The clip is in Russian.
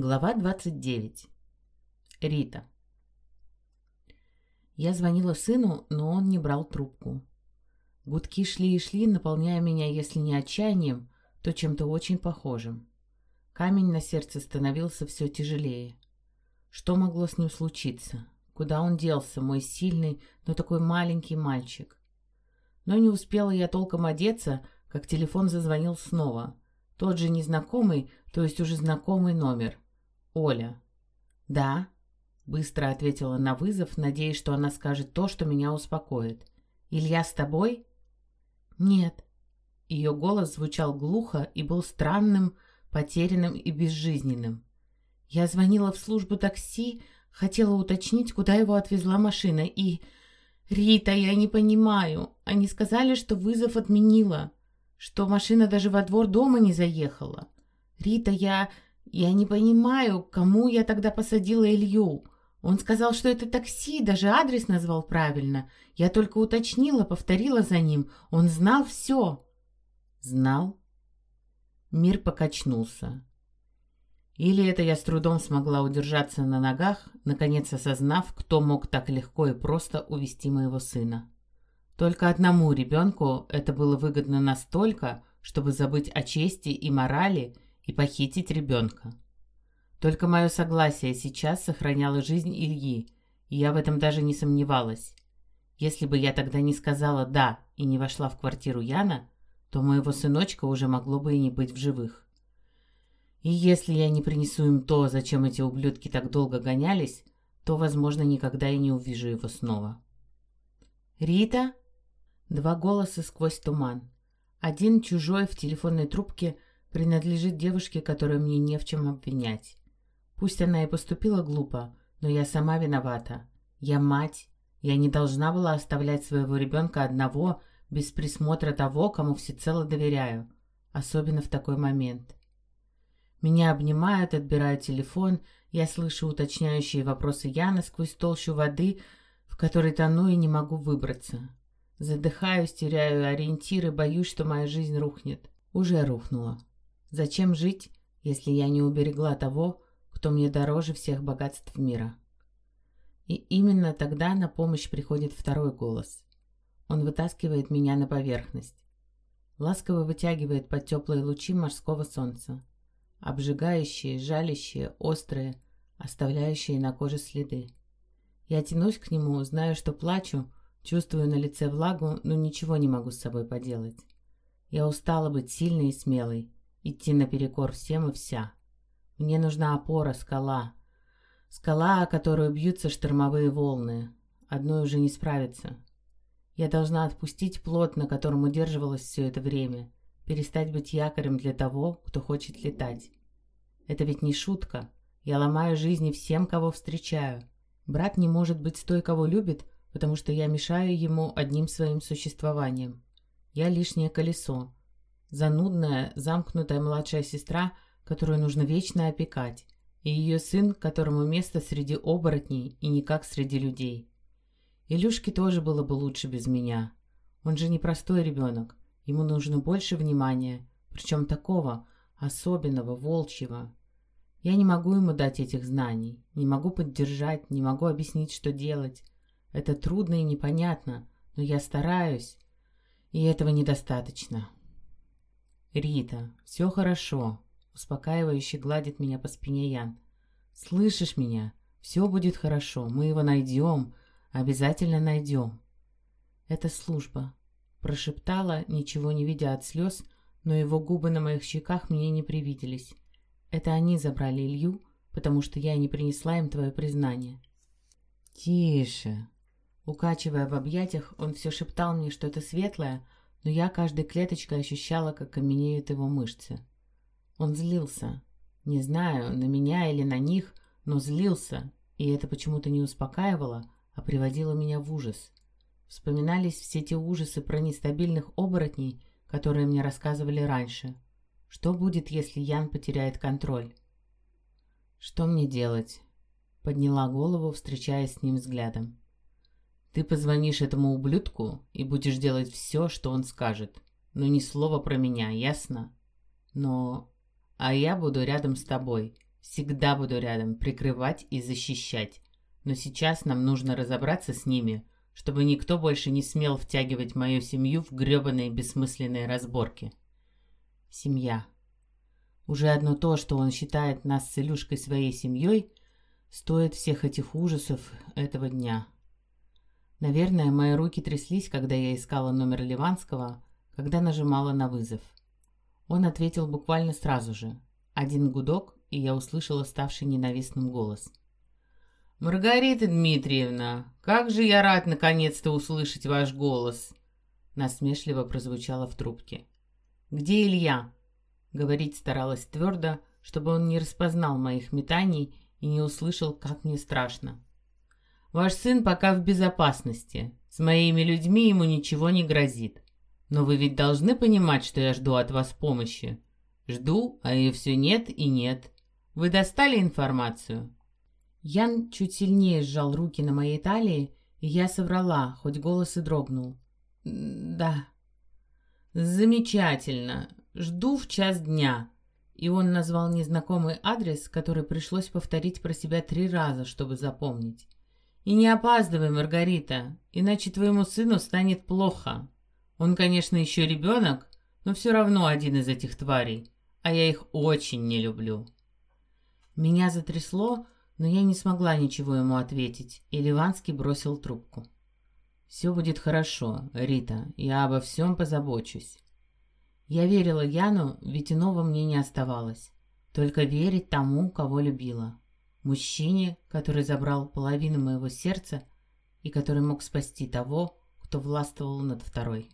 Глава 29. Рита. Я звонила сыну, но он не брал трубку. Гудки шли и шли, наполняя меня, если не отчаянием, то чем-то очень похожим. Камень на сердце становился все тяжелее. Что могло с ним случиться? Куда он делся, мой сильный, но такой маленький мальчик? Но не успела я толком одеться, как телефон зазвонил снова. Тот же незнакомый, то есть уже знакомый номер — Оля. «Да», — быстро ответила на вызов, надеясь, что она скажет то, что меня успокоит. «Илья с тобой?» «Нет». Ее голос звучал глухо и был странным, потерянным и безжизненным. Я звонила в службу такси, хотела уточнить, куда его отвезла машина, и... «Рита, я не понимаю. Они сказали, что вызов отменила, что машина даже во двор дома не заехала. Рита, я... «Я не понимаю, кому я тогда посадила Илью. Он сказал, что это такси, даже адрес назвал правильно. Я только уточнила, повторила за ним. Он знал все». «Знал?» Мир покачнулся. Или это я с трудом смогла удержаться на ногах, наконец осознав, кто мог так легко и просто увести моего сына. Только одному ребенку это было выгодно настолько, чтобы забыть о чести и морали – и похитить ребенка. Только мое согласие сейчас сохраняло жизнь Ильи, и я в этом даже не сомневалась. Если бы я тогда не сказала «да» и не вошла в квартиру Яна, то моего сыночка уже могло бы и не быть в живых. И если я не принесу им то, зачем эти ублюдки так долго гонялись, то, возможно, никогда и не увижу его снова. «Рита?» Два голоса сквозь туман. Один чужой в телефонной трубке – принадлежит девушке, которую мне не в чем обвинять. Пусть она и поступила глупо, но я сама виновата. Я мать. Я не должна была оставлять своего ребенка одного, без присмотра того, кому всецело доверяю. Особенно в такой момент. Меня обнимают, отбирают телефон, я слышу уточняющие вопросы Яны сквозь толщу воды, в которой тону и не могу выбраться. Задыхаюсь, теряю ориентиры, боюсь, что моя жизнь рухнет. Уже рухнула. Зачем жить, если я не уберегла того, кто мне дороже всех богатств мира? И именно тогда на помощь приходит второй голос. Он вытаскивает меня на поверхность. Ласково вытягивает под теплые лучи морского солнца. Обжигающие, жалящие, острые, оставляющие на коже следы. Я тянусь к нему, знаю, что плачу, чувствую на лице влагу, но ничего не могу с собой поделать. Я устала быть сильной и смелой, идти наперекор всем и вся. Мне нужна опора, скала. Скала, о которую бьются штормовые волны. Одной уже не справиться. Я должна отпустить плод, на котором удерживалась все это время, перестать быть якорем для того, кто хочет летать. Это ведь не шутка. Я ломаю жизни всем, кого встречаю. Брат не может быть с той, кого любит, потому что я мешаю ему одним своим существованием. Я лишнее колесо, Занудная, замкнутая младшая сестра, которую нужно вечно опекать, и ее сын, которому место среди оборотней и никак среди людей. Илюшке тоже было бы лучше без меня. Он же не простой ребенок, ему нужно больше внимания, причем такого, особенного, волчьего. Я не могу ему дать этих знаний, не могу поддержать, не могу объяснить, что делать. Это трудно и непонятно, но я стараюсь, и этого недостаточно. «Рита, все хорошо», — успокаивающе гладит меня по спине Ян. «Слышишь меня? Все будет хорошо. Мы его найдем. Обязательно найдем». «Это служба», — прошептала, ничего не видя от слез, но его губы на моих щеках мне не привиделись. «Это они забрали Илью, потому что я не принесла им твое признание». «Тише!» Укачивая в объятиях, он все шептал мне что-то светлое, — но я каждой клеточкой ощущала, как каменеют его мышцы. Он злился. Не знаю, на меня или на них, но злился, и это почему-то не успокаивало, а приводило меня в ужас. Вспоминались все те ужасы про нестабильных оборотней, которые мне рассказывали раньше. Что будет, если Ян потеряет контроль? «Что мне делать?» Подняла голову, встречаясь с ним взглядом. Ты позвонишь этому ублюдку и будешь делать все, что он скажет. Но ни слова про меня, ясно? Но... А я буду рядом с тобой. Всегда буду рядом, прикрывать и защищать. Но сейчас нам нужно разобраться с ними, чтобы никто больше не смел втягивать мою семью в гребаные бессмысленные разборки. Семья. Уже одно то, что он считает нас с Илюшкой своей семьей, стоит всех этих ужасов этого дня. Наверное, мои руки тряслись, когда я искала номер Ливанского, когда нажимала на вызов. Он ответил буквально сразу же. Один гудок, и я услышала ставший ненавистным голос. «Маргарита Дмитриевна, как же я рад наконец-то услышать ваш голос!» Насмешливо прозвучало в трубке. «Где Илья?» Говорить старалась твердо, чтобы он не распознал моих метаний и не услышал, как мне страшно. Ваш сын пока в безопасности. С моими людьми ему ничего не грозит. Но вы ведь должны понимать, что я жду от вас помощи. Жду, а ее все нет и нет. Вы достали информацию?» Ян чуть сильнее сжал руки на моей талии, и я соврала, хоть голос и дрогнул. «Да». «Замечательно. Жду в час дня». И он назвал незнакомый адрес, который пришлось повторить про себя три раза, чтобы запомнить. И не опаздывай, Маргарита, иначе твоему сыну станет плохо. Он, конечно, еще ребенок, но все равно один из этих тварей, а я их очень не люблю. Меня затрясло, но я не смогла ничего ему ответить, и Ливанский бросил трубку. «Все будет хорошо, Рита, я обо всем позабочусь». Я верила Яну, ведь иного мне не оставалось. Только верить тому, кого любила. Мужчине, который забрал половину моего сердца и который мог спасти того, кто властвовал над второй.